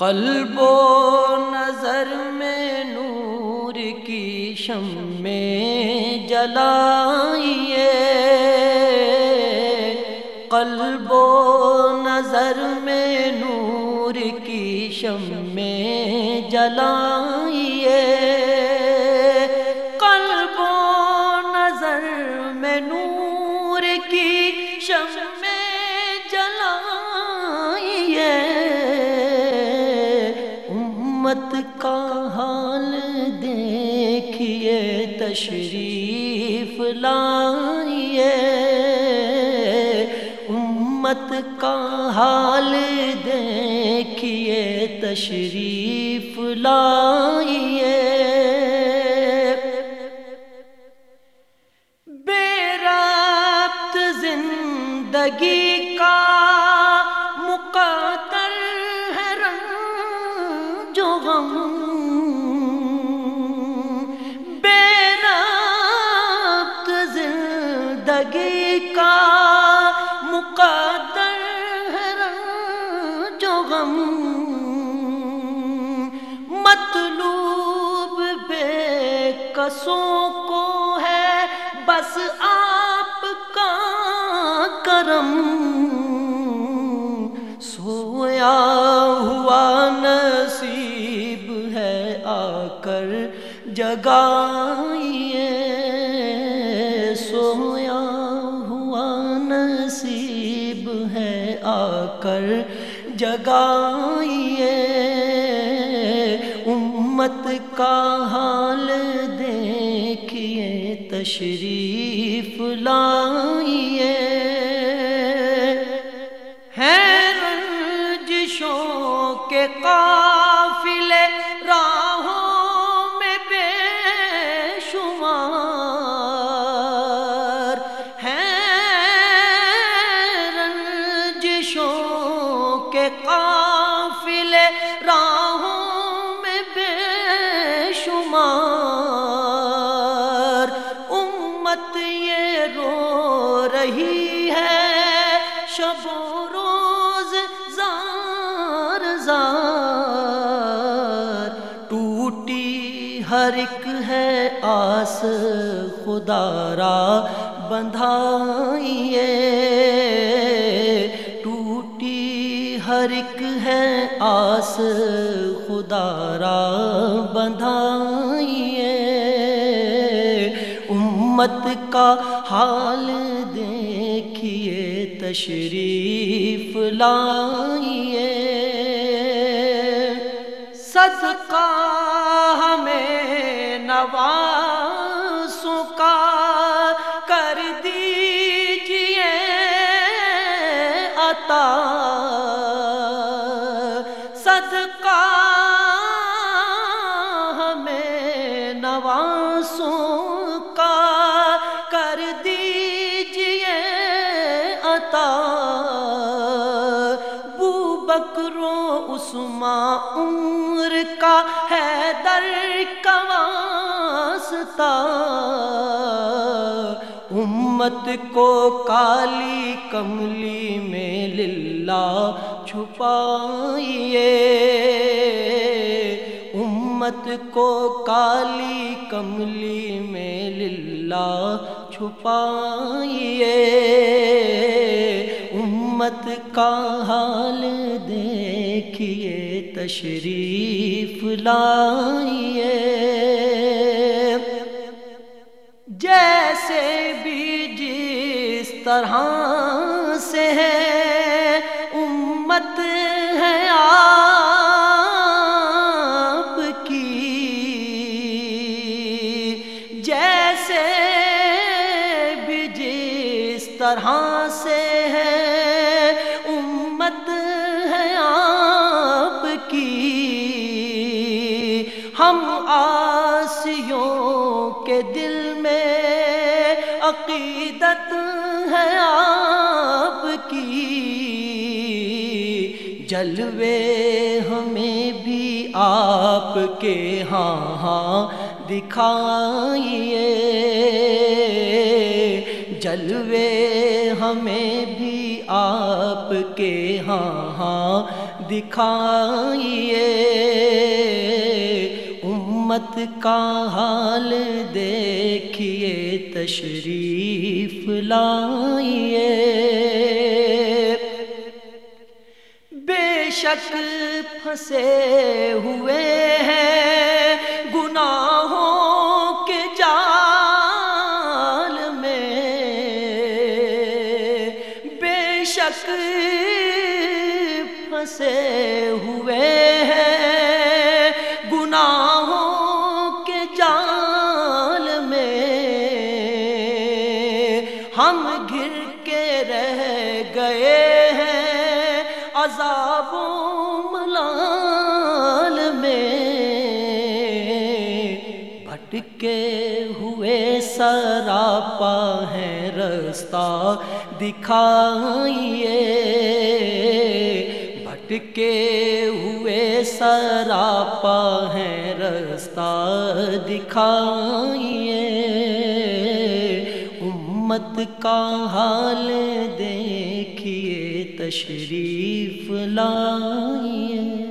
قلب و نظر میں نور کی شم میں جلائیے۔ قلب و نظر میں نور کی شم میں جلائیے۔ قلب و نظر میں نور کی شم تشریف لائیے۔ امت کا حال دیکھیے، تشریف لائیے۔ بے ربط زندگی کا مقدر ہے رنگ جو غم۔ رنگ غم مطلوب بے کسوں کو ہے، بس آپ کا کرم سویا ہوا نصیب ہے آ کر جگائیے، سویا ہوا نصیب ہے آ کر جگائیے امت کا حال دیکھیے تشریف لائیے۔ ہے رنجشوں کے قافلے راہوں رو رہی ہے۔ شب و روز زار زار۔ ٹوٹی ہر ایک ہے آس خدا را بندھائیے۔ ٹوٹی ہر ایک ہے آس خدا را بندھائیے۔ امت کا حال دیکھیے تشریف لائیے۔ صدقہ ہمیں نوازوں کا کر دیجیے عطا بکرو عثماں عمر کا ہے در واسطہ امت کو کالی کملی میں للہ چھپائیے۔ امت کو کالی کملی میں للہ چھپائیے۔ امت کا حال دیکھیے تشریف لائیے۔ جیسے بھی جس طرح سے ہے، امت ہے آپ کی۔ جیسے بھی جس طرح سے ہے دل میں عقیدت ہے آپ کی۔ جلوے ہمیں بھی آپ کے ہاں ہاں دکھائیے۔ جلوے ہمیں بھی آپ کے ہاں ہاں دکھائیے۔ امت کا حال دیکھیے، تشریف لائیے۔ بے شک پھنسے ہوئے ہیں گناہوں کے جال میں۔ بے شک پھنسے ہوئے ہم گر کے رہ گئے ہیں عذاب و ملال میں۔ بھٹکے ہوئے سراپا ہے رستہ دکھائیے۔ بھٹکے ہوئے سراپا ہے رستہ دکھائیے۔ امت کا حال دیکھیے تشریف لائیے۔